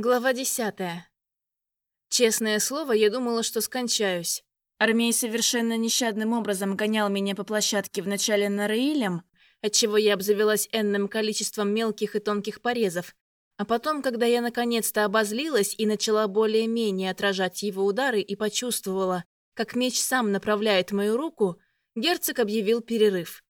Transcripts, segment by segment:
Глава десятая. Честное слово, я думала, что скончаюсь. Армей совершенно нещадным образом гонял меня по площадке вначале на Раилем, отчего я обзавелась энным количеством мелких и тонких порезов, а потом, когда я наконец-то обозлилась и начала более-менее отражать его удары и почувствовала, как меч сам направляет мою руку, герцог объявил перерыв.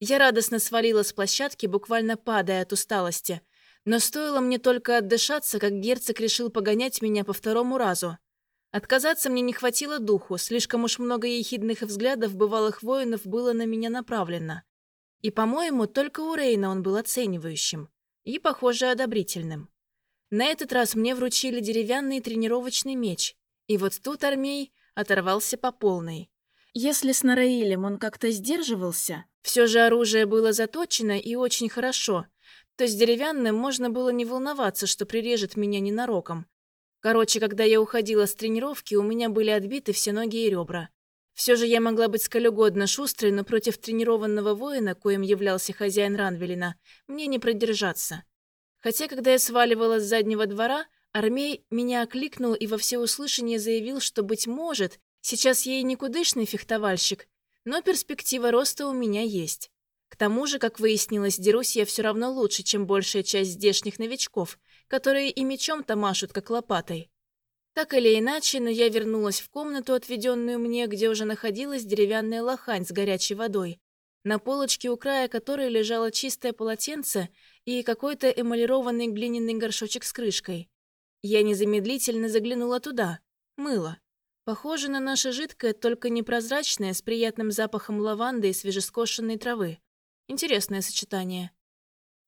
Я радостно свалила с площадки, буквально падая от усталости – но стоило мне только отдышаться, как герцог решил погонять меня по второму разу. Отказаться мне не хватило духу, слишком уж много ехидных взглядов бывалых воинов было на меня направлено. И, по-моему, только у Рейна он был оценивающим. И, похоже, одобрительным. На этот раз мне вручили деревянный тренировочный меч. И вот тут Армей оторвался по полной. Если с Нараилем он как-то сдерживался, все же оружие было заточено и очень хорошо – то с деревянным можно было не волноваться, что прирежет меня ненароком. Короче, когда я уходила с тренировки, у меня были отбиты все ноги и ребра. Все же я могла быть сколь шустрой, но против тренированного воина, коим являлся хозяин Ранвелина, мне не продержаться. Хотя, когда я сваливала с заднего двора, Армей меня окликнул и во всеуслышание заявил, что, быть может, сейчас я и никудышный фехтовальщик, но перспектива роста у меня есть. К тому же, как выяснилось, дерусь я все равно лучше, чем большая часть здешних новичков, которые и мечом-то машут, как лопатой. Так или иначе, но я вернулась в комнату, отведенную мне, где уже находилась деревянная лохань с горячей водой, на полочке у края которой лежало чистое полотенце и какой-то эмалированный глиняный горшочек с крышкой. Я незамедлительно заглянула туда. Мыло. Похоже на наше жидкое, только непрозрачное, с приятным запахом лаванды и свежескошенной травы. Интересное сочетание.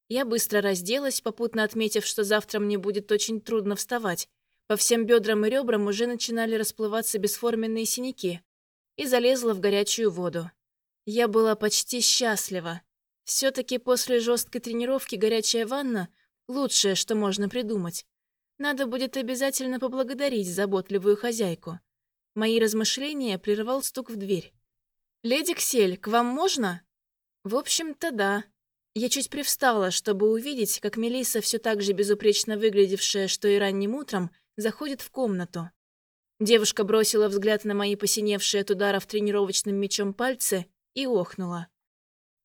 Я быстро разделась, попутно отметив, что завтра мне будет очень трудно вставать. По всем бедрам и ребрам уже начинали расплываться бесформенные синяки. И залезла в горячую воду. Я была почти счастлива. Все-таки после жесткой тренировки горячая ванна – лучшее, что можно придумать. Надо будет обязательно поблагодарить заботливую хозяйку. Мои размышления прервал стук в дверь. «Леди Ксель, к вам можно?» В общем-то, да. Я чуть привстала, чтобы увидеть, как Мелисса, все так же безупречно выглядевшая, что и ранним утром, заходит в комнату. Девушка бросила взгляд на мои посиневшие от ударов тренировочным мечом пальцы и охнула.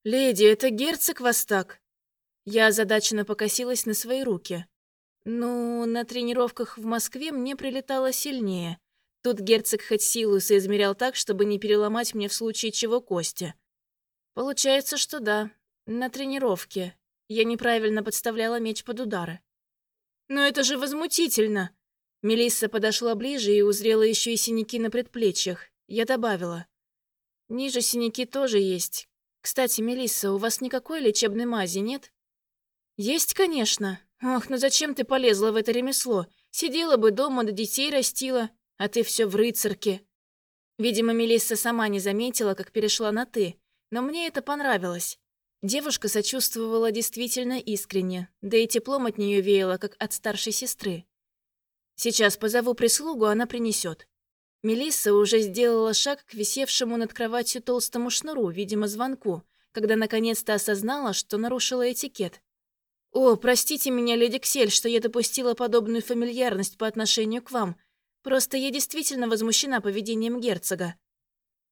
«Леди, это герцог вас так?» Я озадаченно покосилась на свои руки. Ну, на тренировках в Москве мне прилетало сильнее. Тут герцог хоть силу соизмерял так, чтобы не переломать мне в случае чего кости. Получается, что да. На тренировке. Я неправильно подставляла меч под удары. Но это же возмутительно. Мелисса подошла ближе и узрела еще и синяки на предплечьях. Я добавила. Ниже синяки тоже есть. Кстати, Мелисса, у вас никакой лечебной мази нет? Есть, конечно. Ох, ну зачем ты полезла в это ремесло? Сидела бы дома, да детей растила, а ты все в рыцарке. Видимо, Мелисса сама не заметила, как перешла на «ты», но мне это понравилось. Девушка сочувствовала действительно искренне, да и теплом от нее веяло, как от старшей сестры. Сейчас позову прислугу, она принесет. Мелисса уже сделала шаг к висевшему над кроватью толстому шнуру, видимо, звонку, когда наконец-то осознала, что нарушила этикет. «О, простите меня, леди Ксель, что я допустила подобную фамильярность по отношению к вам. Просто я действительно возмущена поведением герцога.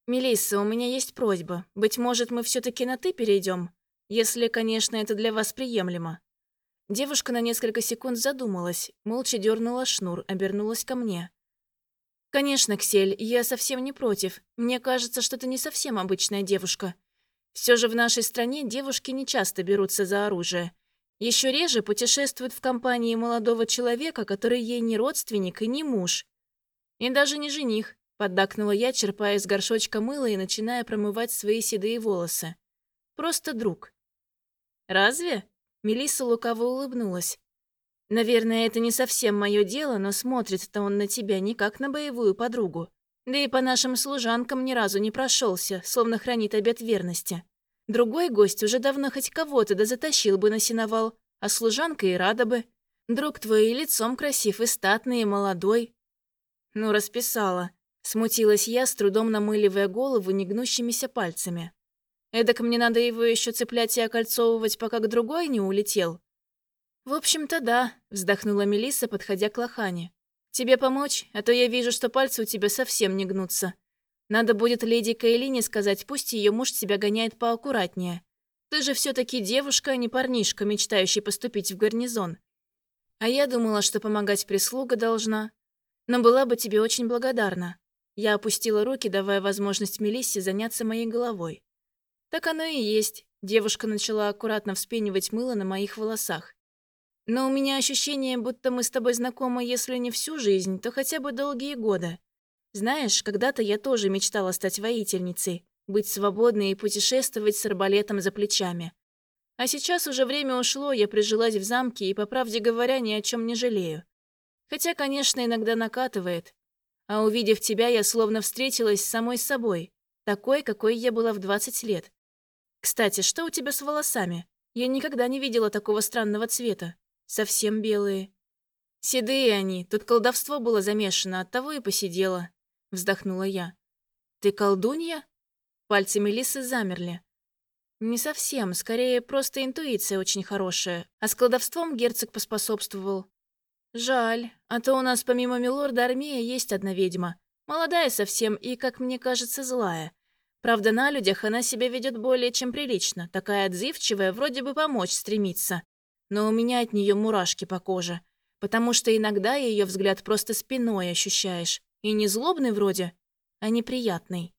«Мелисса, у меня есть просьба. Быть может, мы все-таки на «ты» перейдем? Если, конечно, это для вас приемлемо». Девушка на несколько секунд задумалась, молча дернула шнур, обернулась ко мне. «Конечно, Ксель, я совсем не против. Мне кажется, что ты не совсем обычная девушка. Все же в нашей стране девушки не часто берутся за оружие. Еще реже путешествуют в компании молодого человека, который ей не родственник и не муж. И даже не жених. Поддакнула я, черпая из горшочка мыла и начиная промывать свои седые волосы. Просто друг. Разве? Мелисса лукаво улыбнулась. Наверное, это не совсем мое дело, но смотрит-то он на тебя не как на боевую подругу. Да и по нашим служанкам ни разу не прошелся, словно хранит обет верности. Другой гость уже давно хоть кого-то да затащил бы на сеновал, а служанка и рада бы. Друг твой и лицом красив, и статный, и молодой. Ну, расписала. Смутилась я, с трудом намыливая голову негнущимися пальцами. Эдак мне надо его еще цеплять и окольцовывать, пока к другой не улетел. «В общем-то, да», — вздохнула Мелисса, подходя к Лохане. «Тебе помочь? А то я вижу, что пальцы у тебя совсем не гнутся. Надо будет леди Каэлине сказать, пусть ее муж тебя гоняет поаккуратнее. Ты же все таки девушка, а не парнишка, мечтающий поступить в гарнизон. А я думала, что помогать прислуга должна. Но была бы тебе очень благодарна. Я опустила руки, давая возможность Мелиссе заняться моей головой. Так оно и есть. Девушка начала аккуратно вспенивать мыло на моих волосах. Но у меня ощущение, будто мы с тобой знакомы, если не всю жизнь, то хотя бы долгие годы. Знаешь, когда-то я тоже мечтала стать воительницей, быть свободной и путешествовать с арбалетом за плечами. А сейчас уже время ушло, я прижилась в замке и, по правде говоря, ни о чем не жалею. Хотя, конечно, иногда накатывает. А увидев тебя, я словно встретилась с самой собой, такой, какой я была в 20 лет. Кстати, что у тебя с волосами? Я никогда не видела такого странного цвета. Совсем белые. Седые они, тут колдовство было замешано, оттого и посидела вздохнула я. «Ты колдунья?» Пальцы Мелиссы замерли. «Не совсем, скорее, просто интуиция очень хорошая, а с кладовством герцог поспособствовал. Жаль, а то у нас помимо милорда Армея есть одна ведьма, молодая совсем и, как мне кажется, злая. Правда, на людях она себя ведет более чем прилично, такая отзывчивая, вроде бы помочь стремится. Но у меня от нее мурашки по коже, потому что иногда ее взгляд просто спиной ощущаешь. И не злобный вроде, а неприятный.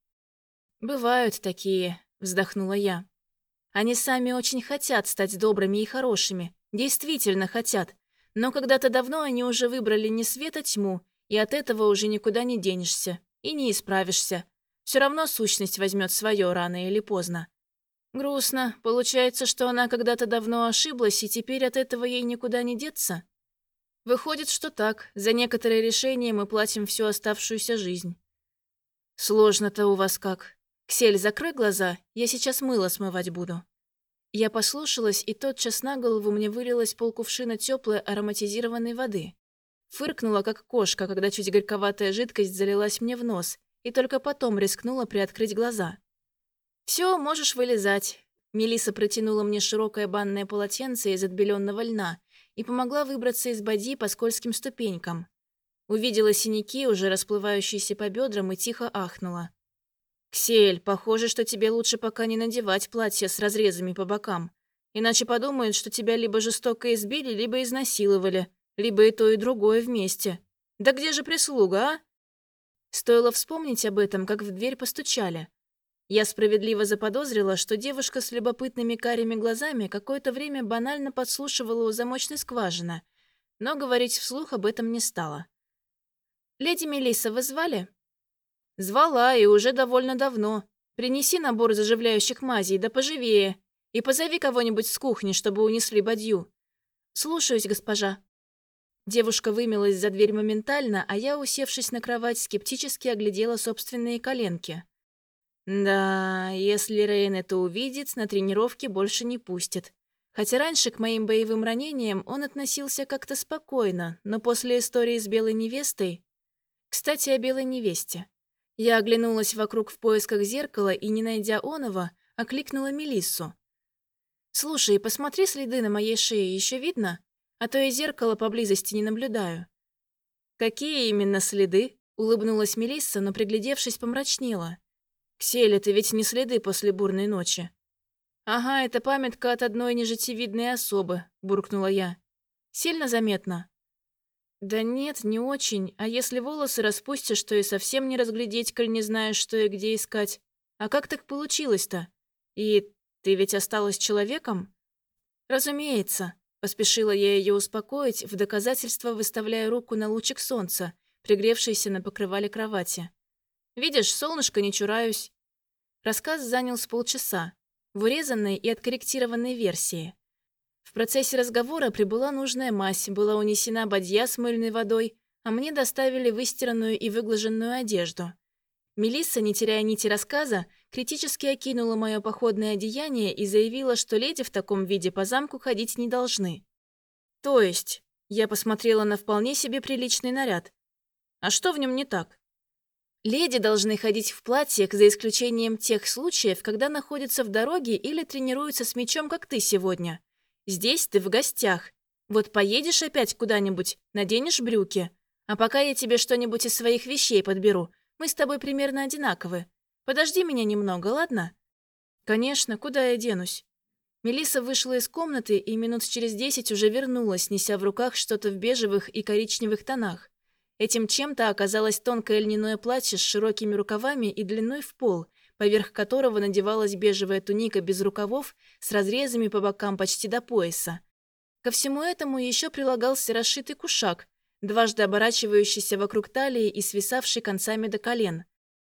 «Бывают такие», — вздохнула я. «Они сами очень хотят стать добрыми и хорошими, действительно хотят, но когда-то давно они уже выбрали не свет, а тьму, и от этого уже никуда не денешься и не исправишься. Все равно сущность возьмет свое рано или поздно. Грустно. Получается, что она когда-то давно ошиблась, и теперь от этого ей никуда не деться? Выходит, что так. За некоторые решения мы платим всю оставшуюся жизнь. Сложно-то у вас как. Ксель, закрой глаза, я сейчас мыло смывать буду. Я послушалась, и тотчас на голову мне вылилась полкувшина теплой ароматизированной воды. Фыркнула, как кошка, когда чуть горьковатая жидкость залилась мне в нос, и только потом рискнула приоткрыть глаза. «Все, можешь вылезать». Мелиса протянула мне широкое банное полотенце из отбеленного льна и помогла выбраться из боди по скользким ступенькам. Увидела синяки, уже расплывающиеся по бедрам, и тихо ахнула. «Ксель, похоже, что тебе лучше пока не надевать платье с разрезами по бокам. Иначе подумают, что тебя либо жестоко избили, либо изнасиловали, либо и то, и другое вместе. Да где же прислуга, а?» Стоило вспомнить об этом, как в дверь постучали. Я справедливо заподозрила, что девушка с любопытными карими глазами какое-то время банально подслушивала у замочной скважины, но говорить вслух об этом не стала. «Леди Мелисса, вы звали?» «Звала, и уже довольно давно. Принеси набор заживляющих мазей, да поживее. И позови кого-нибудь с кухни, чтобы унесли бадью». «Слушаюсь, госпожа». Девушка вымилась за дверь моментально, а я, усевшись на кровать, скептически оглядела собственные коленки. Да, если Рейн это увидит, на тренировке больше не пустит. Хотя раньше к моим боевым ранениям он относился как-то спокойно, но после истории с белой невестой... Кстати, о белой невесте. Я оглянулась вокруг в поисках зеркала и, не найдя оного, окликнула Мелиссу. «Слушай, посмотри следы на моей шее, еще видно? А то я зеркало поблизости не наблюдаю». «Какие именно следы?» — улыбнулась Мелисса, но, приглядевшись, помрачнела. «Ксель, это ведь не следы после бурной ночи». «Ага, это памятка от одной нежитевидной особы», — буркнула я. «Сильно заметно?» «Да нет, не очень. А если волосы распустишь, то и совсем не разглядеть, коль не знаешь, что и где искать. А как так получилось-то? И ты ведь осталась человеком?» «Разумеется», — поспешила я ее успокоить, в доказательство выставляя руку на лучик солнца, пригревшийся на покрывале кровати. Видишь, солнышко не чураюсь». Рассказ занял с полчаса, в урезанной и откорректированной версии. В процессе разговора прибыла нужная мазь, была унесена бадья с мыльной водой, а мне доставили выстиранную и выглаженную одежду. Мелисса, не теряя нити рассказа, критически окинула мое походное одеяние и заявила, что леди в таком виде по замку ходить не должны. То есть, я посмотрела на вполне себе приличный наряд. А что в нем не так? Леди должны ходить в платьях, за исключением тех случаев, когда находятся в дороге или тренируются с мечом, как ты сегодня. Здесь ты в гостях. Вот поедешь опять куда-нибудь, наденешь брюки. А пока я тебе что-нибудь из своих вещей подберу, мы с тобой примерно одинаковы. Подожди меня немного, ладно?» «Конечно, куда я денусь?» Мелиса вышла из комнаты и минут через десять уже вернулась, неся в руках что-то в бежевых и коричневых тонах. Этим чем-то оказалось тонкое льняное платье с широкими рукавами и длиной в пол, поверх которого надевалась бежевая туника без рукавов с разрезами по бокам почти до пояса. Ко всему этому еще прилагался расшитый кушак, дважды оборачивающийся вокруг талии и свисавший концами до колен.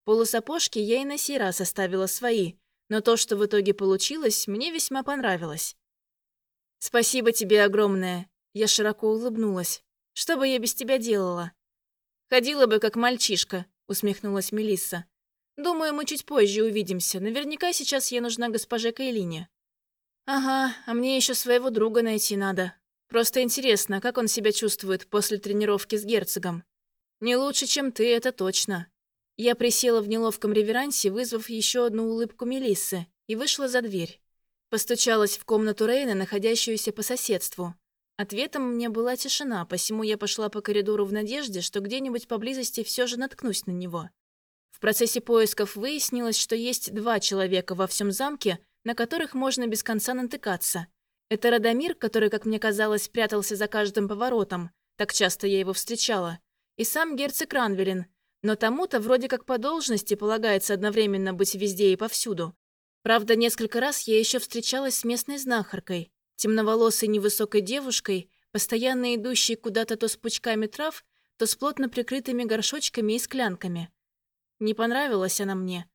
Полусапожки я и на сей раз оставила свои – но то, что в итоге получилось, мне весьма понравилось. «Спасибо тебе огромное!» Я широко улыбнулась. «Что бы я без тебя делала?» «Ходила бы, как мальчишка», — усмехнулась Мелисса. «Думаю, мы чуть позже увидимся. Наверняка сейчас я нужна госпоже Кайлине». «Ага, а мне еще своего друга найти надо. Просто интересно, как он себя чувствует после тренировки с герцогом. Не лучше, чем ты, это точно». Я присела в неловком реверансе, вызвав еще одну улыбку Мелиссы, и вышла за дверь. Постучалась в комнату Рейна, находящуюся по соседству. Ответом мне была тишина, посему я пошла по коридору в надежде, что где-нибудь поблизости все же наткнусь на него. Процессе поисков выяснилось, что есть два человека во всем замке, на которых можно без конца натыкаться. Это Радомир, который, как мне казалось, прятался за каждым поворотом, так часто я его встречала, и сам герцог Ранвелин, но тому-то вроде как по должности полагается одновременно быть везде и повсюду. Правда, несколько раз я еще встречалась с местной знахаркой, темноволосой невысокой девушкой, постоянно идущей куда-то то с пучками трав, то с плотно прикрытыми горшочками и склянками. Не понравилась она мне.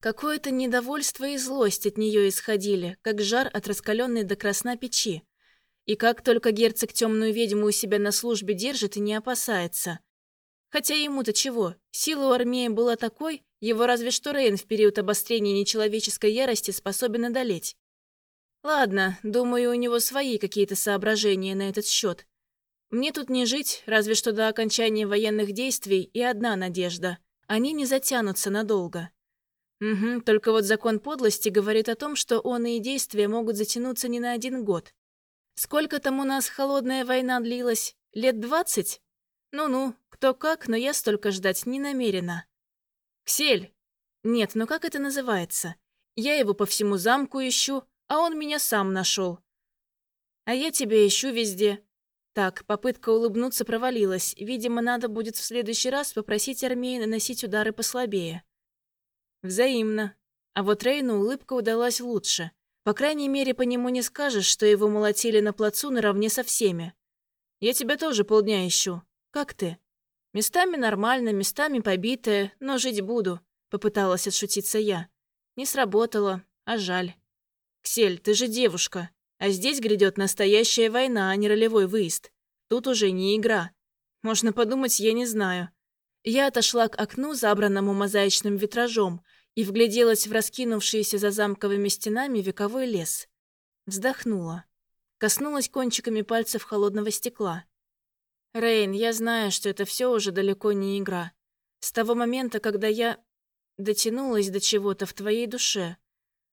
Какое-то недовольство и злость от нее исходили, как жар от раскаленной до красна печи. И как только герцог темную ведьму у себя на службе держит и не опасается – Хотя ему-то чего? Сила у армии была такой, его разве что Рейн в период обострения нечеловеческой ярости способен одолеть. Ладно, думаю, у него свои какие-то соображения на этот счет. Мне тут не жить, разве что до окончания военных действий, и одна надежда. Они не затянутся надолго. Угу, только вот закон подлости говорит о том, что он и действия могут затянуться не на один год. Сколько там у нас холодная война длилась? Лет двадцать? Ну-ну, кто как, но я столько ждать не намерена. Ксель! Нет, ну как это называется? Я его по всему замку ищу, а он меня сам нашел. А я тебя ищу везде. Так, попытка улыбнуться провалилась. Видимо, надо будет в следующий раз попросить армии наносить удары послабее. Взаимно. А вот Рейну улыбка удалась лучше. По крайней мере, по нему не скажешь, что его молотили на плацу наравне со всеми. Я тебя тоже полдня ищу. Как ты?» «Местами нормально, местами побитая, но жить буду», — попыталась отшутиться я. Не сработало, а жаль. «Ксель, ты же девушка, а здесь грядет настоящая война, а не ролевой выезд. Тут уже не игра. Можно подумать, я не знаю». Я отошла к окну, забранному мозаичным витражом, и вгляделась в раскинувшийся за замковыми стенами вековой лес. Вздохнула. Коснулась кончиками пальцев холодного стекла. Рейн, я знаю, что это все уже далеко не игра. С того момента, когда я дотянулась до чего-то в твоей душе.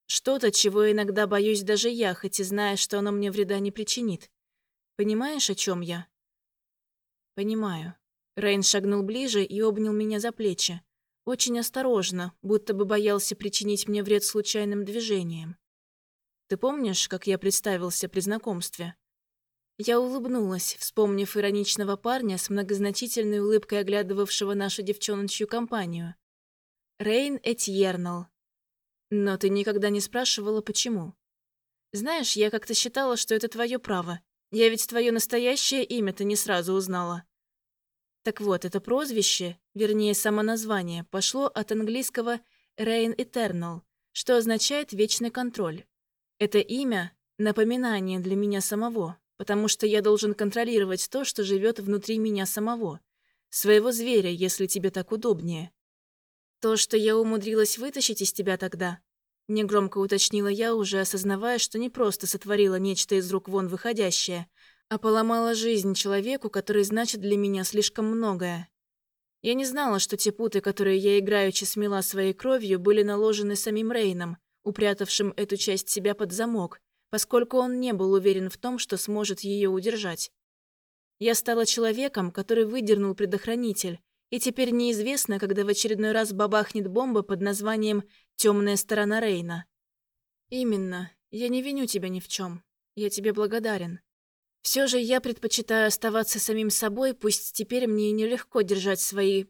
Что-то, чего иногда боюсь даже я, хоть и зная, что оно мне вреда не причинит. Понимаешь, о чем я? Понимаю. Рейн шагнул ближе и обнял меня за плечи. Очень осторожно, будто бы боялся причинить мне вред случайным движением. Ты помнишь, как я представился при знакомстве? Я улыбнулась, вспомнив ироничного парня с многозначительной улыбкой оглядывавшего нашу девчоночью компанию. Рейн Этьернал. Но ты никогда не спрашивала, почему. Знаешь, я как-то считала, что это твое право. Я ведь твое настоящее имя-то не сразу узнала. Так вот, это прозвище, вернее, само название, пошло от английского Reign Eternal, что означает «вечный контроль». Это имя — напоминание для меня самого потому что я должен контролировать то, что живет внутри меня самого, своего зверя, если тебе так удобнее. То, что я умудрилась вытащить из тебя тогда, негромко уточнила я, уже осознавая, что не просто сотворила нечто из рук вон выходящее, а поломала жизнь человеку, который значит для меня слишком многое. Я не знала, что те путы, которые я играючи смела своей кровью, были наложены самим Рейном, упрятавшим эту часть себя под замок, поскольку он не был уверен в том, что сможет ее удержать. Я стала человеком, который выдернул предохранитель, и теперь неизвестно, когда в очередной раз бабахнет бомба под названием «Темная сторона Рейна». Именно. Я не виню тебя ни в чем. Я тебе благодарен. Все же я предпочитаю оставаться самим собой, пусть теперь мне нелегко держать свои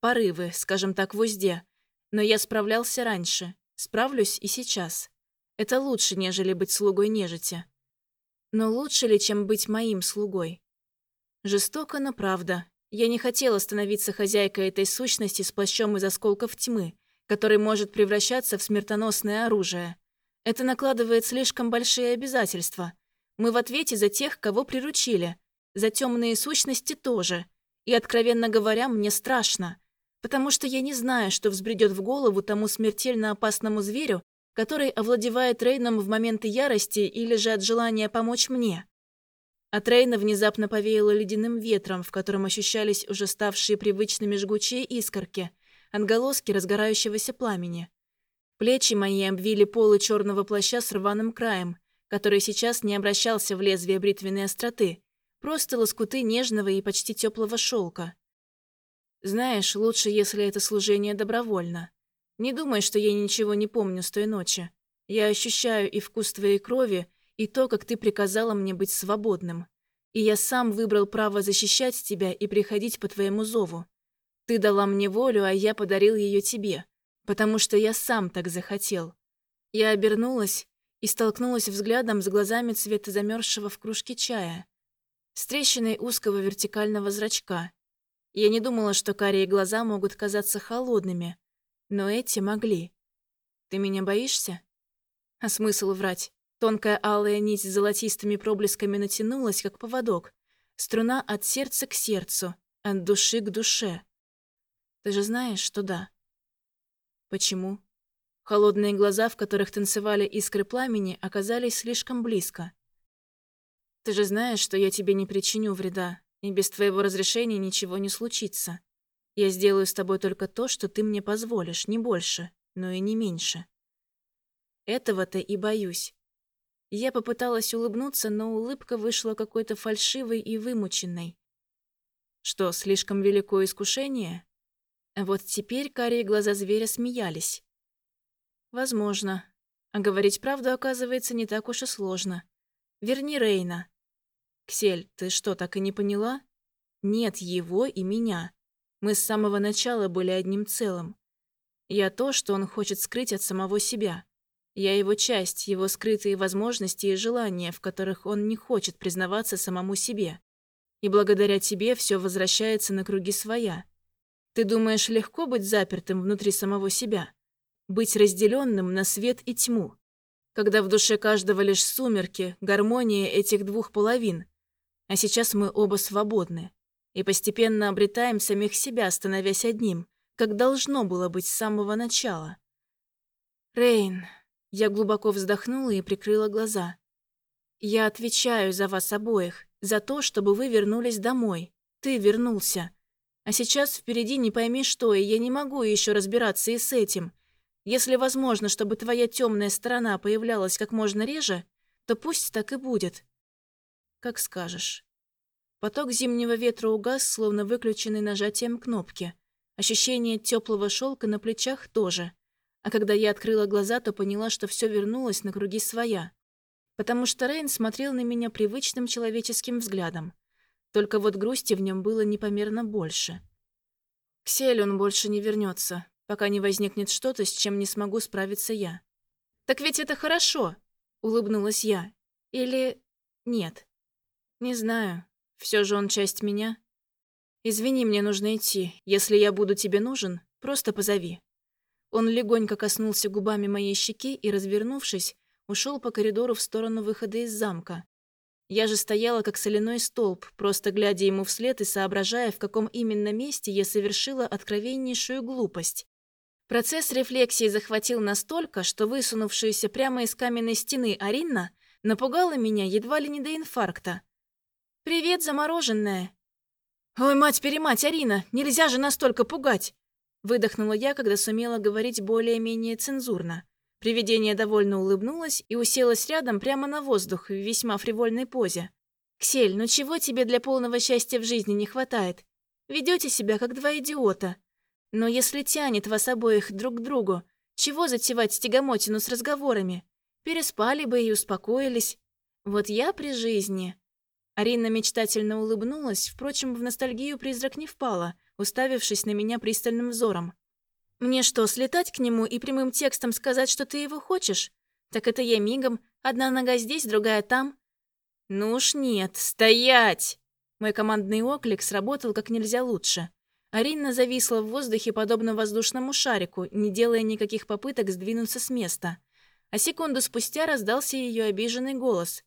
порывы, скажем так, в узде. Но я справлялся раньше. Справлюсь и сейчас. Это лучше, нежели быть слугой нежити. Но лучше ли, чем быть моим слугой? Жестоко, но правда. Я не хотела становиться хозяйкой этой сущности с плащом из осколков тьмы, который может превращаться в смертоносное оружие. Это накладывает слишком большие обязательства. Мы в ответе за тех, кого приручили. За темные сущности тоже. И, откровенно говоря, мне страшно потому что я не знаю, что взбредет в голову тому смертельно опасному зверю, который овладевает Рейном в моменты ярости или же от желания помочь мне. От Рейна внезапно повеяло ледяным ветром, в котором ощущались уже ставшие привычными жгучие искорки, отголоски разгорающегося пламени. Плечи мои обвили полы черного плаща с рваным краем, который сейчас не обращался в лезвие бритвенной остроты, просто лоскуты нежного и почти теплого шелка. Знаешь, лучше, если это служение добровольно. Не думай, что я ничего не помню с той ночи. Я ощущаю и вкус твоей крови, и то, как ты приказала мне быть свободным. И я сам выбрал право защищать тебя и приходить по твоему зову. Ты дала мне волю, а я подарил ее тебе, потому что я сам так захотел. Я обернулась и столкнулась взглядом с глазами цвета замерзшего в кружке чая, с трещиной узкого вертикального зрачка я не думала, что карие глаза могут казаться холодными, но эти могли. Ты меня боишься? А смысл врать? Тонкая алая нить с золотистыми проблесками натянулась, как поводок. Струна от сердца к сердцу, от души к душе. Ты же знаешь, что да. Почему? Холодные глаза, в которых танцевали искры пламени, оказались слишком близко. Ты же знаешь, что я тебе не причиню вреда, и без твоего разрешения ничего не случится. Я сделаю с тобой только то, что ты мне позволишь, не больше, но и не меньше. Этого-то и боюсь. Я попыталась улыбнуться, но улыбка вышла какой-то фальшивой и вымученной. Что, слишком великое искушение? Вот теперь карие глаза зверя смеялись. Возможно. А говорить правду, оказывается, не так уж и сложно. Верни Рейна. «Ксель, ты что, так и не поняла? Нет его и меня. Мы с самого начала были одним целым. Я то, что он хочет скрыть от самого себя. Я его часть, его скрытые возможности и желания, в которых он не хочет признаваться самому себе. И благодаря тебе все возвращается на круги своя. Ты думаешь, легко быть запертым внутри самого себя? Быть разделенным на свет и тьму? Когда в душе каждого лишь сумерки, гармония этих двух половин – а сейчас мы оба свободны и постепенно обретаем самих себя, становясь одним, как должно было быть с самого начала. Рейн, я глубоко вздохнула и прикрыла глаза. Я отвечаю за вас обоих, за то, чтобы вы вернулись домой. Ты вернулся. А сейчас впереди не пойми что, и я не могу еще разбираться и с этим. Если возможно, чтобы твоя темная сторона появлялась как можно реже, то пусть так и будет. Как скажешь. Поток зимнего ветра угас, словно выключенный нажатием кнопки. Ощущение теплого шелка на плечах тоже. А когда я открыла глаза, то поняла, что все вернулось на круги своя. Потому что Рейн смотрел на меня привычным человеческим взглядом. Только вот грусти в нем было непомерно больше. К Сель он больше не вернется, пока не возникнет что-то, с чем не смогу справиться я. «Так ведь это хорошо!» — улыбнулась я. «Или... нет?» Не знаю. Все же он часть меня. Извини, мне нужно идти. Если я буду тебе нужен, просто позови. Он легонько коснулся губами моей щеки и, развернувшись, ушел по коридору в сторону выхода из замка. Я же стояла как соляной столб, просто глядя ему вслед и соображая, в каком именно месте я совершила откровеннейшую глупость. Процесс рефлексии захватил настолько, что высунувшаяся прямо из каменной стены Аринна напугала меня едва ли не до инфаркта. «Привет, замороженная!» «Ой, мать-перемать, Арина, нельзя же настолько пугать!» Выдохнула я, когда сумела говорить более-менее цензурно. Привидение довольно улыбнулось и уселось рядом прямо на воздух в весьма фривольной позе. «Ксель, ну чего тебе для полного счастья в жизни не хватает? Ведете себя как два идиота. Но если тянет вас обоих друг к другу, чего затевать тягомотину с разговорами? Переспали бы и успокоились. Вот я при жизни...» Арина мечтательно улыбнулась, впрочем, в ностальгию призрак не впала, уставившись на меня пристальным взором. «Мне что, слетать к нему и прямым текстом сказать, что ты его хочешь? Так это я мигом, одна нога здесь, другая там». «Ну уж нет, стоять!» Мой командный оклик сработал как нельзя лучше. Арина зависла в воздухе, подобно воздушному шарику, не делая никаких попыток сдвинуться с места. А секунду спустя раздался ее обиженный голос.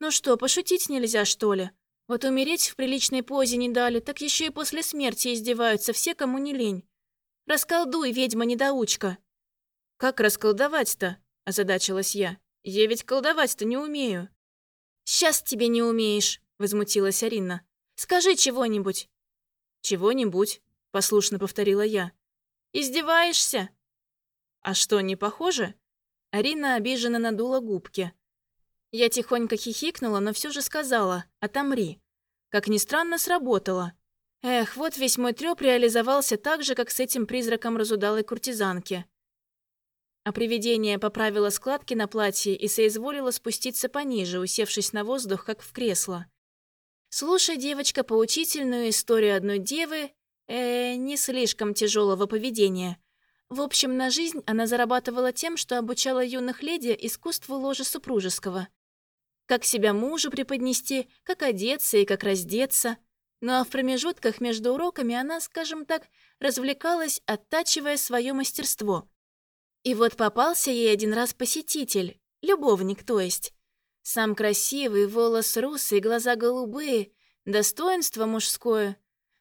«Ну что, пошутить нельзя, что ли? Вот умереть в приличной позе не дали, так еще и после смерти издеваются все, кому не лень. Расколдуй, ведьма-недоучка!» «Как расколдовать-то?» – озадачилась я. «Я ведь колдовать-то не умею». «Сейчас тебе не умеешь», – возмутилась Арина. «Скажи чего-нибудь». «Чего-нибудь», – послушно повторила я. «Издеваешься?» «А что, не похоже?» Арина обиженно надула губки. Я тихонько хихикнула, но все же сказала «отомри». Как ни странно, сработало. Эх, вот весь мой трёп реализовался так же, как с этим призраком разудалой куртизанки. А привидение поправило складки на платье и соизволило спуститься пониже, усевшись на воздух, как в кресло. Слушай, девочка, поучительную историю одной девы, э, не слишком тяжелого поведения. В общем, на жизнь она зарабатывала тем, что обучала юных леди искусству ложа супружеского – как себя мужу преподнести, как одеться и как раздеться. Ну а в промежутках между уроками она, скажем так, развлекалась, оттачивая свое мастерство. И вот попался ей один раз посетитель, любовник, то есть. Сам красивый, волос русый, глаза голубые, достоинство мужское.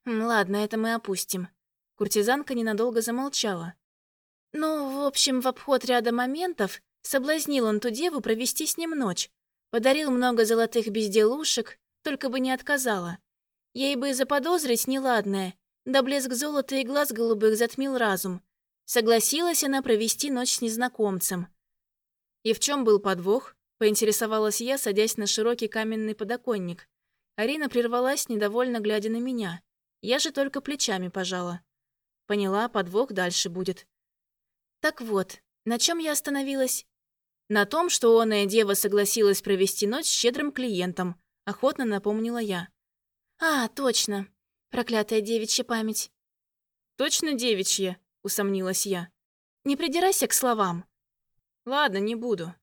Ладно, это мы опустим. Куртизанка ненадолго замолчала. Ну, в общем, в обход ряда моментов соблазнил он ту деву провести с ним ночь. Подарил много золотых безделушек, только бы не отказала. Ей бы заподозрить неладное, да блеск золота и глаз голубых затмил разум. Согласилась она провести ночь с незнакомцем. И в чем был подвох? Поинтересовалась я, садясь на широкий каменный подоконник. Арина прервалась, недовольно глядя на меня. Я же только плечами пожала. Поняла, подвох дальше будет. Так вот, на чем я остановилась? На том, что оная дева согласилась провести ночь с щедрым клиентом, охотно напомнила я. «А, точно. Проклятая девичья память». «Точно девичья?» — усомнилась я. «Не придирайся к словам». «Ладно, не буду».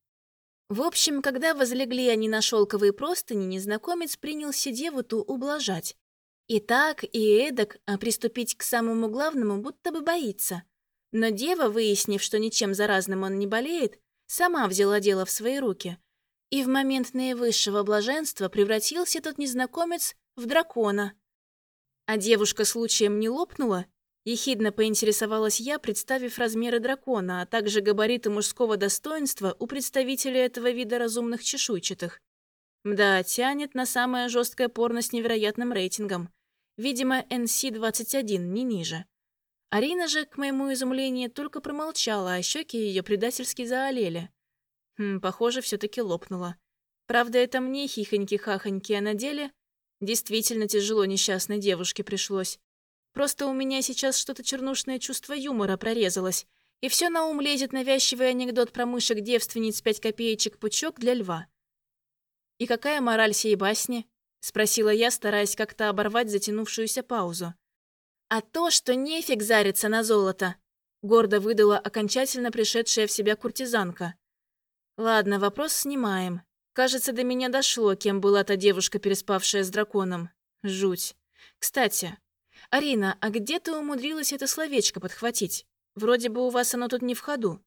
В общем, когда возлегли они на шелковые простыни, незнакомец принялся деву ту ублажать. И так, и эдак, а приступить к самому главному будто бы боится. Но дева, выяснив, что ничем заразным он не болеет, сама взяла дело в свои руки. И в момент наивысшего блаженства превратился тот незнакомец в дракона. А девушка случаем не лопнула? Ехидно поинтересовалась я, представив размеры дракона, а также габариты мужского достоинства у представителя этого вида разумных чешуйчатых. Да, тянет на самое жесткое порно с невероятным рейтингом. Видимо, NC-21, не ниже. Арина же, к моему изумлению, только промолчала, а щеки ее предательски заолели. Хм, похоже, все-таки лопнула. Правда, это мне хихоньки-хахоньки, а на деле действительно тяжело несчастной девушке пришлось. Просто у меня сейчас что-то чернушное чувство юмора прорезалось, и все на ум лезет навязчивый анекдот про мышек-девственниц пять копеечек пучок для льва. «И какая мораль сей басни?» — спросила я, стараясь как-то оборвать затянувшуюся паузу. А то, что нефиг зариться на золото, гордо выдала окончательно пришедшая в себя куртизанка. Ладно, вопрос снимаем. Кажется, до меня дошло, кем была та девушка, переспавшая с драконом. Жуть. Кстати, Арина, а где ты умудрилась это словечко подхватить? Вроде бы у вас оно тут не в ходу.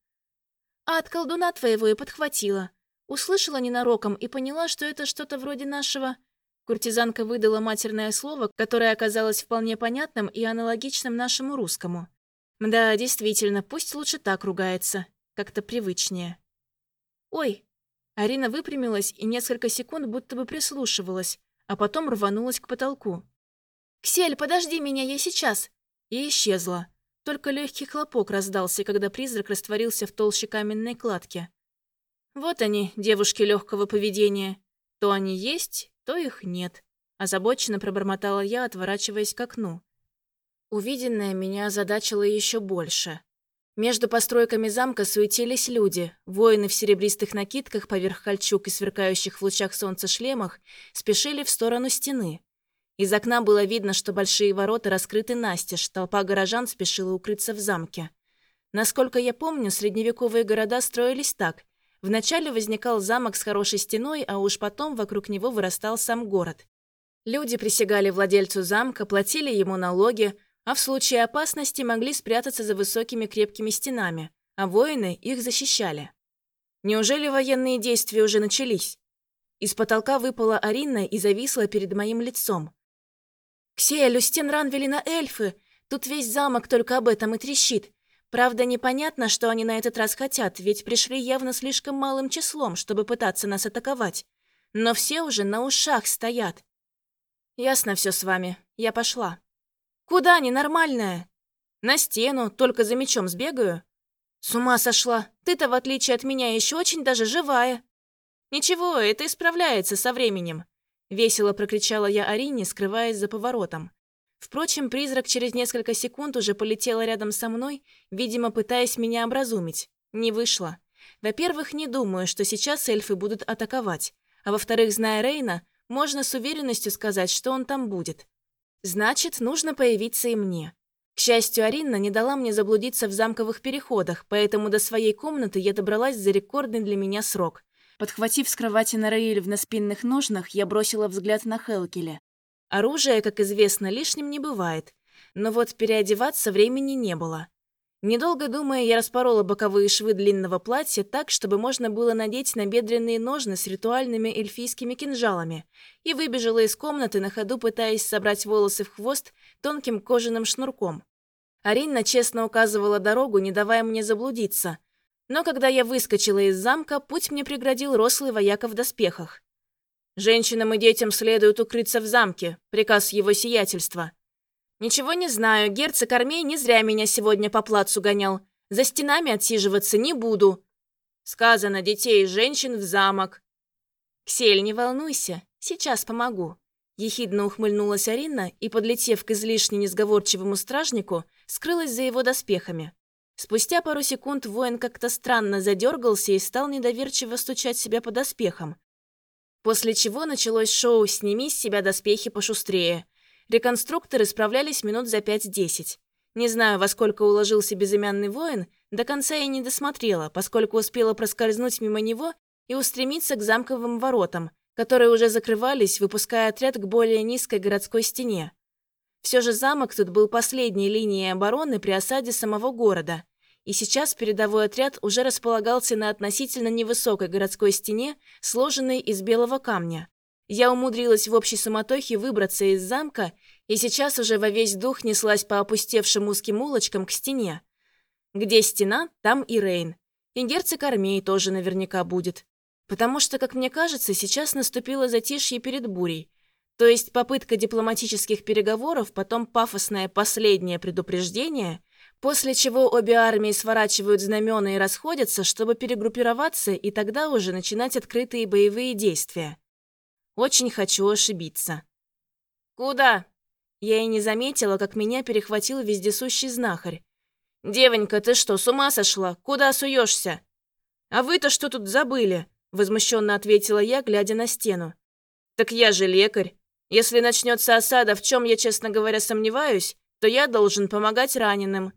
А от колдуна твоего и подхватила. Услышала ненароком и поняла, что это что-то вроде нашего Куртизанка выдала матерное слово, которое оказалось вполне понятным и аналогичным нашему русскому. Да, действительно, пусть лучше так ругается. Как-то привычнее. «Ой!» Арина выпрямилась и несколько секунд будто бы прислушивалась, а потом рванулась к потолку. «Ксель, подожди меня, я сейчас!» И исчезла. Только легкий хлопок раздался, когда призрак растворился в толще каменной кладки. Вот они, девушки легкого поведения. То они есть, то их нет. Озабоченно пробормотала я, отворачиваясь к окну. Увиденное меня озадачило еще больше. Между постройками замка суетились люди. Воины в серебристых накидках поверх кольчуг и сверкающих в лучах солнца шлемах спешили в сторону стены. Из окна было видно, что большие ворота раскрыты настежь, толпа горожан спешила укрыться в замке. Насколько я помню, средневековые города строились так. Вначале возникал замок с хорошей стеной, а уж потом вокруг него вырастал сам город. Люди присягали владельцу замка, платили ему налоги, а в случае опасности могли спрятаться за высокими крепкими стенами, а воины их защищали. Неужели военные действия уже начались? Из потолка выпала Арина и зависла перед моим лицом. «Ксея, Люстен Ранвели на эльфы! Тут весь замок только об этом и трещит. Правда, непонятно, что они на этот раз хотят, ведь пришли явно слишком малым числом, чтобы пытаться нас атаковать. Но все уже на ушах стоят. Ясно все с вами. Я пошла. «Куда, ненормальная?» «На стену, только за мечом сбегаю». «С ума сошла! Ты-то, в отличие от меня, еще очень даже живая!» «Ничего, это исправляется со временем!» Весело прокричала я Арине, скрываясь за поворотом. Впрочем, призрак через несколько секунд уже полетела рядом со мной, видимо, пытаясь меня образумить. Не вышло. Во-первых, не думаю, что сейчас эльфы будут атаковать. А во-вторых, зная Рейна, можно с уверенностью сказать, что он там будет. Значит, нужно появиться и мне. К счастью, Арина не дала мне заблудиться в замковых переходах, поэтому до своей комнаты я добралась за рекордный для меня срок. Подхватив с кровати Нараиль в наспинных ножнах, я бросила взгляд на Хелкеля. Оружие, как известно, лишним не бывает, но вот переодеваться времени не было. Недолго думая, я распорола боковые швы длинного платья так, чтобы можно было надеть набедренные ножны с ритуальными эльфийскими кинжалами, и выбежала из комнаты на ходу, пытаясь собрать волосы в хвост тонким кожаным шнурком. Аринна честно указывала дорогу, не давая мне заблудиться. Но когда я выскочила из замка, путь мне преградил рослый вояка в доспехах. «Женщинам и детям следует укрыться в замке. Приказ его сиятельства», «Ничего не знаю. Герцог Армей не зря меня сегодня по плацу гонял. За стенами отсиживаться не буду». «Сказано, детей и женщин в замок». «Ксель, не волнуйся. Сейчас помогу». Ехидно ухмыльнулась Арина и, подлетев к излишне несговорчивому стражнику, скрылась за его доспехами. Спустя пару секунд воин как-то странно задергался и стал недоверчиво стучать себя по доспехам. После чего началось шоу «Сними с себя доспехи пошустрее», Реконструкторы справлялись минут за 5-10. Не знаю, во сколько уложился безымянный воин, до конца я не досмотрела, поскольку успела проскользнуть мимо него и устремиться к замковым воротам, которые уже закрывались, выпуская отряд к более низкой городской стене. Все же замок тут был последней линией обороны при осаде самого города, и сейчас передовой отряд уже располагался на относительно невысокой городской стене, сложенной из белого камня. Я умудрилась в общей суматохе выбраться из замка и сейчас уже во весь дух неслась по опустевшим узким улочкам к стене. Где стена, там и Рейн. И герцог армии тоже наверняка будет. Потому что, как мне кажется, сейчас наступило затишье перед бурей. То есть попытка дипломатических переговоров, потом пафосное последнее предупреждение, после чего обе армии сворачивают знамена и расходятся, чтобы перегруппироваться и тогда уже начинать открытые боевые действия. Очень хочу ошибиться. «Куда?» Я и не заметила, как меня перехватил вездесущий знахарь. «Девонька, ты что, с ума сошла? Куда суешься?» «А вы-то что тут забыли?» Возмущенно ответила я, глядя на стену. «Так я же лекарь. Если начнется осада, в чем я, честно говоря, сомневаюсь, то я должен помогать раненым.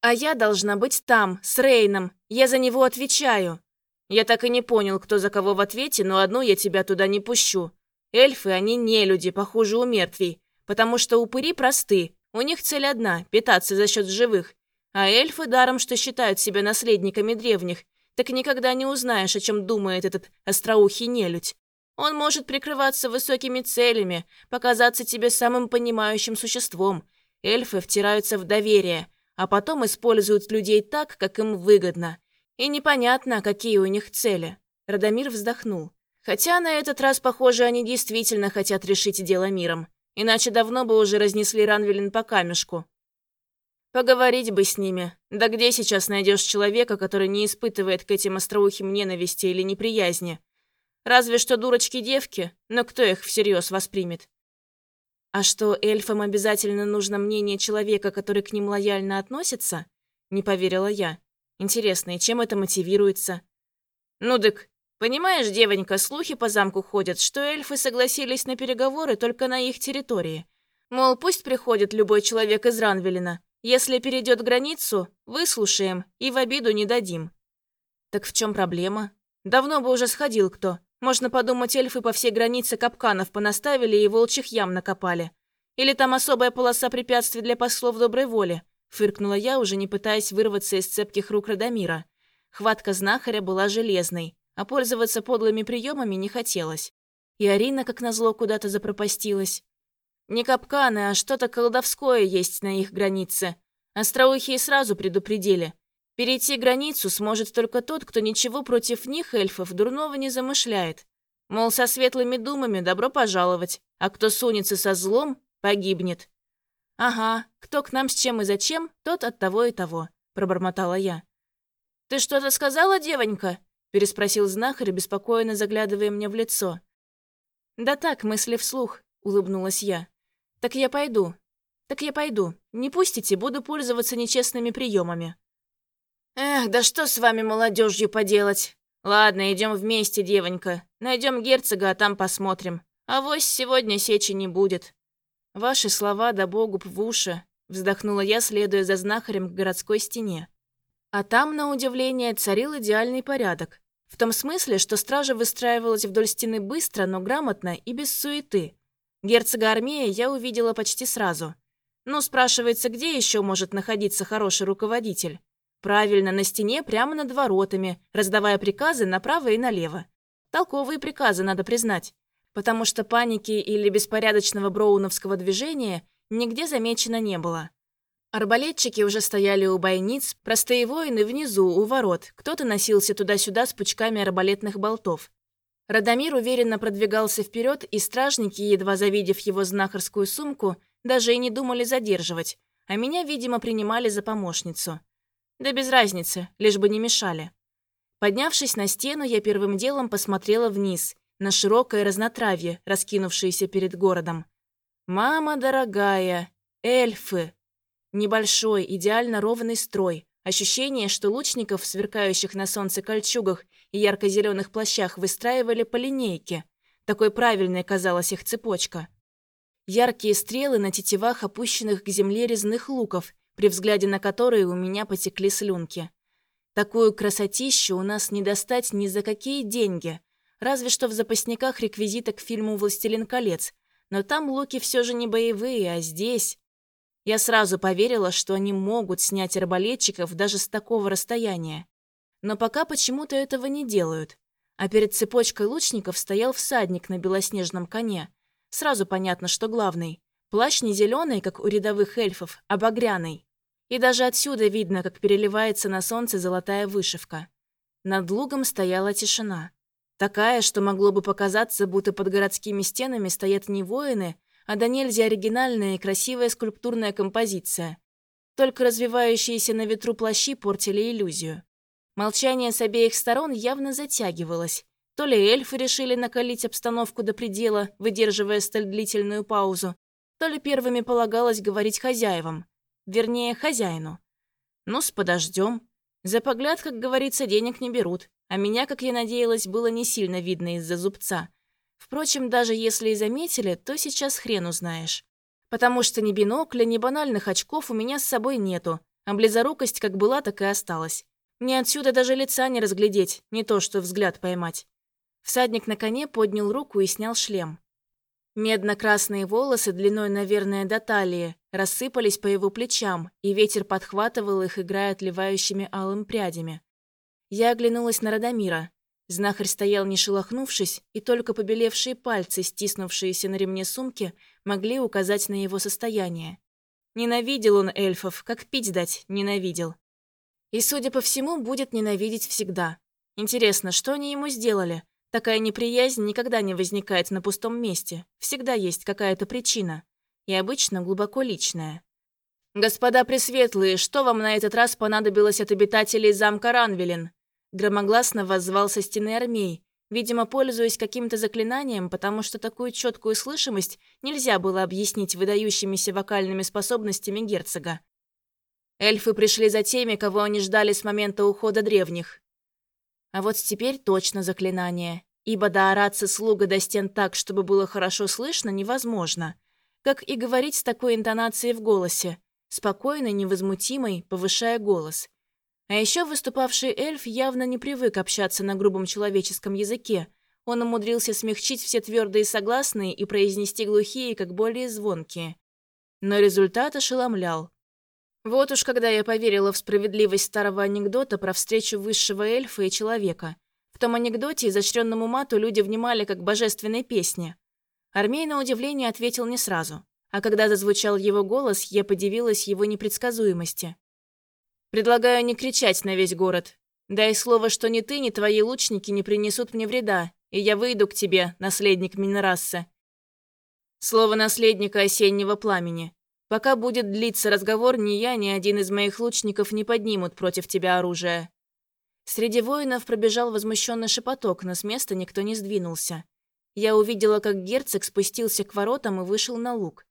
А я должна быть там, с Рейном. Я за него отвечаю. Я так и не понял, кто за кого в ответе, но одну я тебя туда не пущу. Эльфы, они не люди, похуже у мертвей, потому что упыри просты, у них цель одна – питаться за счет живых. А эльфы, даром что считают себя наследниками древних, так никогда не узнаешь, о чем думает этот остроухий нелюдь. Он может прикрываться высокими целями, показаться тебе самым понимающим существом. Эльфы втираются в доверие, а потом используют людей так, как им выгодно – и непонятно, какие у них цели. Радомир вздохнул. Хотя на этот раз, похоже, они действительно хотят решить дело миром. Иначе давно бы уже разнесли Ранвелин по камешку. Поговорить бы с ними. Да где сейчас найдешь человека, который не испытывает к этим остроухим ненависти или неприязни? Разве что дурочки-девки, но кто их всерьез воспримет? А что, эльфам обязательно нужно мнение человека, который к ним лояльно относится? Не поверила я. Интересно, и чем это мотивируется? Ну дык, понимаешь, девонька, слухи по замку ходят, что эльфы согласились на переговоры только на их территории. Мол, пусть приходит любой человек из Ранвелина, если перейдет границу, выслушаем и в обиду не дадим. Так в чем проблема? Давно бы уже сходил кто. Можно подумать, эльфы по всей границе капканов понаставили и волчьих ям накопали. Или там особая полоса препятствий для послов доброй воли. Фыркнула я, уже не пытаясь вырваться из цепких рук Радомира. Хватка знахаря была железной, а пользоваться подлыми приемами не хотелось. И Арина, как назло, куда-то запропастилась. Не капканы, а что-то колдовское есть на их границе. Остроухие сразу предупредили. Перейти границу сможет только тот, кто ничего против них, эльфов, дурного не замышляет. Мол, со светлыми думами добро пожаловать, а кто сунется со злом, погибнет. «Ага, кто к нам с чем и зачем, тот от того и того», — пробормотала я. «Ты что-то сказала, девонька?» — переспросил знахарь, беспокойно заглядывая мне в лицо. «Да так, мысли вслух», — улыбнулась я. «Так я пойду. Так я пойду. Не пустите, буду пользоваться нечестными приемами». «Эх, да что с вами, молодежью, поделать? Ладно, идем вместе, девонька. Найдем герцога, а там посмотрим. А вось сегодня сечи не будет». «Ваши слова да богу в уши», — вздохнула я, следуя за знахарем к городской стене. А там, на удивление, царил идеальный порядок. В том смысле, что стража выстраивалась вдоль стены быстро, но грамотно и без суеты. Герцога Армея я увидела почти сразу. Ну, спрашивается, где еще может находиться хороший руководитель? Правильно, на стене прямо над воротами, раздавая приказы направо и налево. Толковые приказы, надо признать. Потому что паники или беспорядочного броуновского движения нигде замечено не было. Арбалетчики уже стояли у бойниц, простые воины внизу, у ворот. Кто-то носился туда-сюда с пучками арбалетных болтов. Радомир уверенно продвигался вперед, и стражники, едва завидев его знахарскую сумку, даже и не думали задерживать, а меня, видимо, принимали за помощницу. Да без разницы, лишь бы не мешали. Поднявшись на стену, я первым делом посмотрела вниз, на широкое разнотравье, раскинувшееся перед городом. «Мама дорогая! Эльфы!» Небольшой, идеально ровный строй, ощущение, что лучников, сверкающих на солнце кольчугах и ярко-зеленых плащах выстраивали по линейке. Такой правильной казалась их цепочка. Яркие стрелы на тетивах, опущенных к земле резных луков, при взгляде на которые у меня потекли слюнки. Такую красотищу у нас не достать ни за какие деньги, разве что в запасниках реквизита к фильму «Властелин колец», но там луки все же не боевые, а здесь... Я сразу поверила, что они могут снять арбалетчиков даже с такого расстояния. Но пока почему-то этого не делают. А перед цепочкой лучников стоял всадник на белоснежном коне. Сразу понятно, что главный. Плащ не зеленый, как у рядовых эльфов, а багряный. И даже отсюда видно, как переливается на солнце золотая вышивка. Над лугом стояла тишина. Такая, что могло бы показаться, будто под городскими стенами стоят не воины, а до нельзя оригинальная и красивая скульптурная композиция. Только развивающиеся на ветру плащи портили иллюзию. Молчание с обеих сторон явно затягивалось. То ли эльфы решили накалить обстановку до предела, выдерживая столь длительную паузу, то ли первыми полагалось говорить хозяевам. Вернее, хозяину. Ну, с подождем. За погляд, как говорится, денег не берут. А меня, как я надеялась, было не сильно видно из-за зубца. Впрочем, даже если и заметили, то сейчас хрен узнаешь. Потому что ни бинокля, ни банальных очков у меня с собой нету, а близорукость как была, так и осталась. Мне отсюда даже лица не разглядеть, не то что взгляд поймать. Всадник на коне поднял руку и снял шлем. Медно-красные волосы, длиной, наверное, до талии, рассыпались по его плечам, и ветер подхватывал их, играя отливающими алым прядями. Я оглянулась на Радомира. Знахарь стоял не шелохнувшись, и только побелевшие пальцы, стиснувшиеся на ремне сумки, могли указать на его состояние. Ненавидел он эльфов, как пить дать, ненавидел. И, судя по всему, будет ненавидеть всегда. Интересно, что они ему сделали? Такая неприязнь никогда не возникает на пустом месте. Всегда есть какая-то причина. И обычно глубоко личная. «Господа Пресветлые, что вам на этот раз понадобилось от обитателей замка Ранвелин?» Громогласно воззвал со стены армей, видимо, пользуясь каким-то заклинанием, потому что такую четкую слышимость нельзя было объяснить выдающимися вокальными способностями герцога. Эльфы пришли за теми, кого они ждали с момента ухода древних. А вот теперь точно заклинание, ибо доораться слуга до стен так, чтобы было хорошо слышно, невозможно. Как и говорить с такой интонацией в голосе спокойный, невозмутимый, повышая голос. А еще выступавший эльф явно не привык общаться на грубом человеческом языке. Он умудрился смягчить все твердые согласные и произнести глухие, как более звонкие. Но результат ошеломлял. Вот уж когда я поверила в справедливость старого анекдота про встречу высшего эльфа и человека. В том анекдоте изощренному мату люди внимали как божественной песне. Армей на удивление ответил не сразу. А когда зазвучал его голос, я подивилась его непредсказуемости. «Предлагаю не кричать на весь город. Дай слово, что ни ты, ни твои лучники не принесут мне вреда, и я выйду к тебе, наследник Минрасса. Слово наследника осеннего пламени. Пока будет длиться разговор, ни я, ни один из моих лучников не поднимут против тебя оружие». Среди воинов пробежал возмущенный шепоток, но с места никто не сдвинулся. Я увидела, как герцог спустился к воротам и вышел на луг.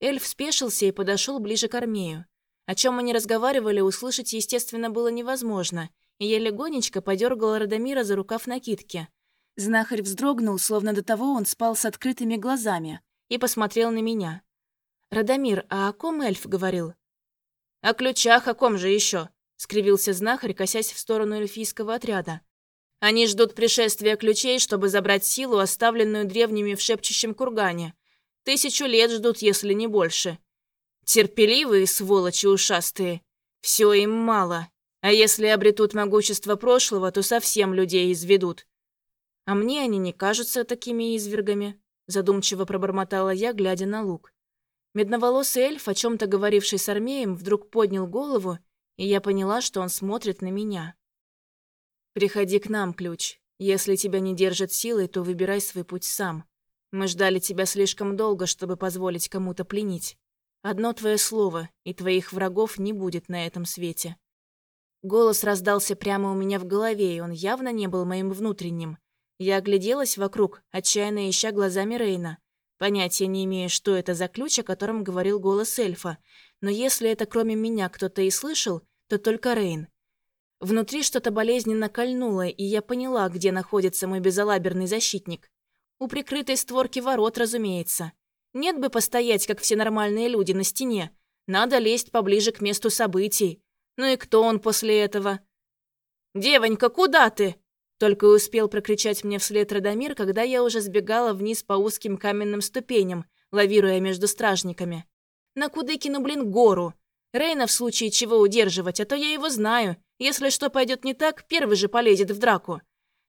Эльф спешился и подошел ближе к армею. О чем они разговаривали, услышать, естественно, было невозможно, и я легонечко подергала Радомира за рукав накидки. Знахарь вздрогнул, словно до того он спал с открытыми глазами, и посмотрел на меня. «Радомир, а о ком эльф говорил?» «О ключах, о ком же еще? скривился знахарь, косясь в сторону эльфийского отряда. «Они ждут пришествия ключей, чтобы забрать силу, оставленную древними в шепчущем кургане. Тысячу лет ждут, если не больше. Терпеливые сволочи ушастые. Все им мало. А если обретут могущество прошлого, то совсем людей изведут. А мне они не кажутся такими извергами, задумчиво пробормотала я, глядя на лук. Медноволосый эльф, о чем-то говоривший с Армеем, вдруг поднял голову, и я поняла, что он смотрит на меня. «Приходи к нам, ключ. Если тебя не держат силой, то выбирай свой путь сам. Мы ждали тебя слишком долго, чтобы позволить кому-то пленить. Одно твое слово, и твоих врагов не будет на этом свете». Голос раздался прямо у меня в голове, и он явно не был моим внутренним. Я огляделась вокруг, отчаянно ища глазами Рейна. Понятия не имея, что это за ключ, о котором говорил голос эльфа. Но если это кроме меня кто-то и слышал, то только Рейн. Внутри что-то болезненно кольнуло, и я поняла, где находится мой безалаберный защитник. У прикрытой створки ворот, разумеется. Нет бы постоять, как все нормальные люди, на стене. Надо лезть поближе к месту событий. Ну и кто он после этого? «Девонька, куда ты?» Только успел прокричать мне вслед Радомир, когда я уже сбегала вниз по узким каменным ступеням, лавируя между стражниками. На Кудыкину, блин, гору. Рейна в случае чего удерживать, а то я его знаю. Если что пойдет не так, первый же полезет в драку.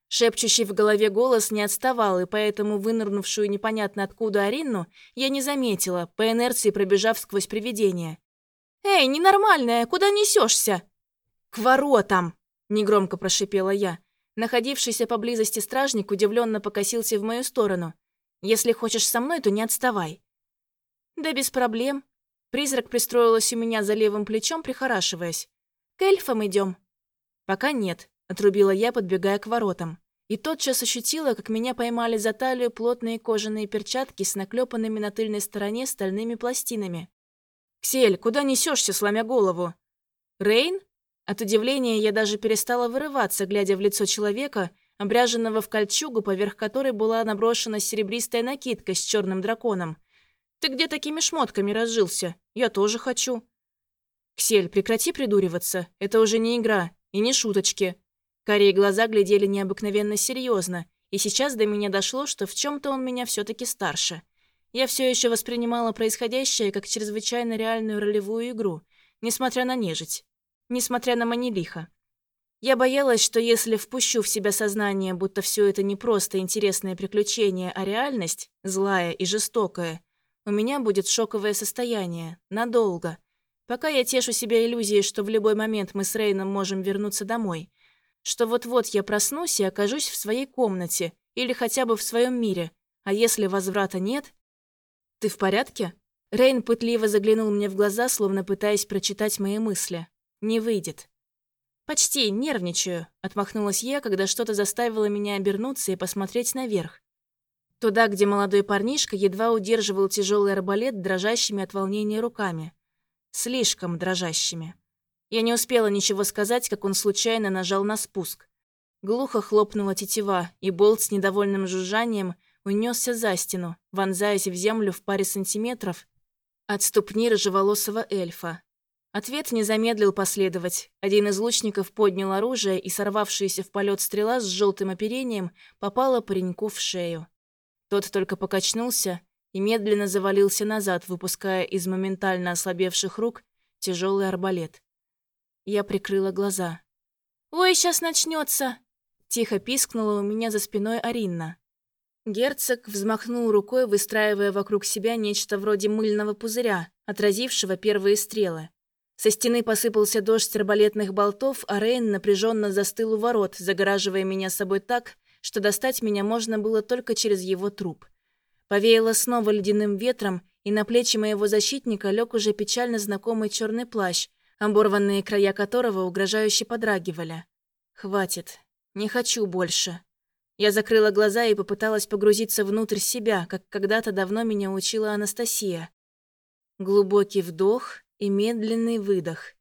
Шепчущий в голове голос не отставал, и поэтому вынырнувшую непонятно откуда Аринну я не заметила, по инерции пробежав сквозь привидение. «Эй, ненормальная, куда несешься?» «К воротам!» – негромко прошипела я. Находившийся поблизости стражник удивленно покосился в мою сторону. «Если хочешь со мной, то не отставай». «Да без проблем». Призрак пристроилась у меня за левым плечом, прихорашиваясь. «К эльфам идем». «Пока нет», – отрубила я, подбегая к воротам. И тотчас ощутила, как меня поймали за талию плотные кожаные перчатки с наклепанными на тыльной стороне стальными пластинами. «Ксель, куда несешься, сломя голову?» «Рейн?» От удивления я даже перестала вырываться, глядя в лицо человека, обряженного в кольчугу, поверх которой была наброшена серебристая накидка с черным драконом. «Ты где такими шмотками разжился? Я тоже хочу». «Ксель, прекрати придуриваться. Это уже не игра и не шуточки. Карие глаза глядели необыкновенно серьезно, и сейчас до меня дошло, что в чем-то он меня все-таки старше. Я все еще воспринимала происходящее как чрезвычайно реальную ролевую игру, несмотря на нежить, несмотря на манилиха. Я боялась, что если впущу в себя сознание, будто все это не просто интересное приключение, а реальность, злая и жестокая, у меня будет шоковое состояние, надолго, пока я тешу себя иллюзией, что в любой момент мы с Рейном можем вернуться домой – что вот-вот я проснусь и окажусь в своей комнате или хотя бы в своем мире, а если возврата нет... «Ты в порядке?» Рейн пытливо заглянул мне в глаза, словно пытаясь прочитать мои мысли. Не выйдет. «Почти, нервничаю», — отмахнулась я, когда что-то заставило меня обернуться и посмотреть наверх. Туда, где молодой парнишка едва удерживал тяжелый арбалет дрожащими от волнения руками. Слишком дрожащими. Я не успела ничего сказать, как он случайно нажал на спуск. Глухо хлопнула тетива, и болт с недовольным жужжанием унесся за стену, вонзаясь в землю в паре сантиметров от ступни рыжеволосого эльфа. Ответ не замедлил последовать. Один из лучников поднял оружие, и сорвавшаяся в полет стрела с желтым оперением попала пареньку в шею. Тот только покачнулся и медленно завалился назад, выпуская из моментально ослабевших рук тяжелый арбалет. Я прикрыла глаза. «Ой, сейчас начнется! Тихо пискнула у меня за спиной Аринна. Герцог взмахнул рукой, выстраивая вокруг себя нечто вроде мыльного пузыря, отразившего первые стрелы. Со стены посыпался дождь арбалетных болтов, а Рейн напряженно застыл у ворот, загораживая меня собой так, что достать меня можно было только через его труп. Повеяло снова ледяным ветром, и на плечи моего защитника лег уже печально знакомый черный плащ, оборванные края которого угрожающе подрагивали. «Хватит. Не хочу больше». Я закрыла глаза и попыталась погрузиться внутрь себя, как когда-то давно меня учила Анастасия. Глубокий вдох и медленный выдох.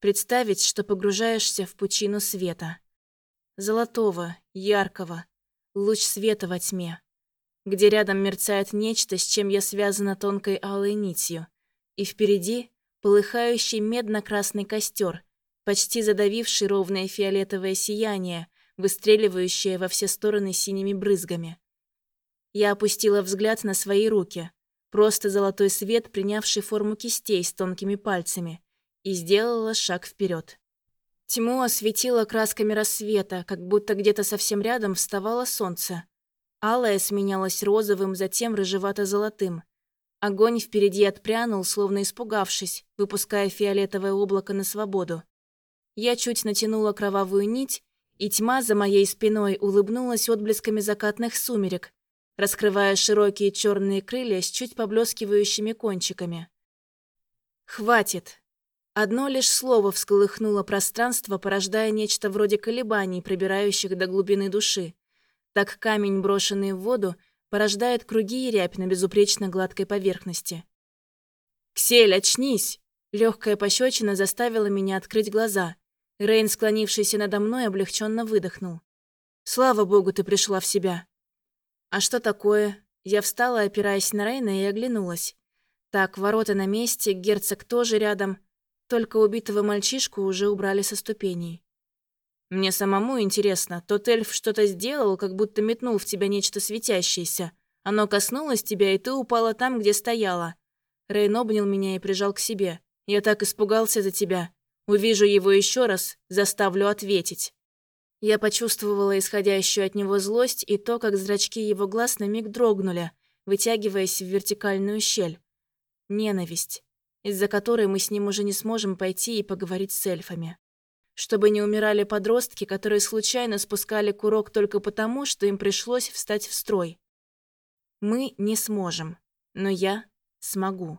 Представить, что погружаешься в пучину света. Золотого, яркого, луч света во тьме, где рядом мерцает нечто, с чем я связана тонкой алой нитью, и впереди полыхающий медно-красный костер, почти задавивший ровное фиолетовое сияние, выстреливающее во все стороны синими брызгами. Я опустила взгляд на свои руки, просто золотой свет, принявший форму кистей с тонкими пальцами, и сделала шаг вперед. Тьму осветило красками рассвета, как будто где-то совсем рядом вставало солнце. Алое сменялось розовым, затем рыжевато-золотым. Огонь впереди отпрянул, словно испугавшись, выпуская фиолетовое облако на свободу. Я чуть натянула кровавую нить, и тьма за моей спиной улыбнулась отблесками закатных сумерек, раскрывая широкие черные крылья с чуть поблескивающими кончиками. «Хватит!» Одно лишь слово всколыхнуло пространство, порождая нечто вроде колебаний, пробирающих до глубины души. Так камень, брошенный в воду, порождает круги и рябь на безупречно гладкой поверхности. «Ксель, очнись!» Легкая пощечина заставила меня открыть глаза. Рейн, склонившийся надо мной, облегченно выдохнул. «Слава богу, ты пришла в себя». «А что такое?» Я встала, опираясь на Рейна, и оглянулась. Так, ворота на месте, герцог тоже рядом. Только убитого мальчишку уже убрали со ступеней. Мне самому интересно, тот эльф что-то сделал, как будто метнул в тебя нечто светящееся. Оно коснулось тебя, и ты упала там, где стояла. Рейн обнял меня и прижал к себе. Я так испугался за тебя. Увижу его еще раз, заставлю ответить. Я почувствовала исходящую от него злость и то, как зрачки его глаз на миг дрогнули, вытягиваясь в вертикальную щель. Ненависть, из-за которой мы с ним уже не сможем пойти и поговорить с эльфами. Чтобы не умирали подростки, которые случайно спускали курок только потому, что им пришлось встать в строй. Мы не сможем, но я смогу.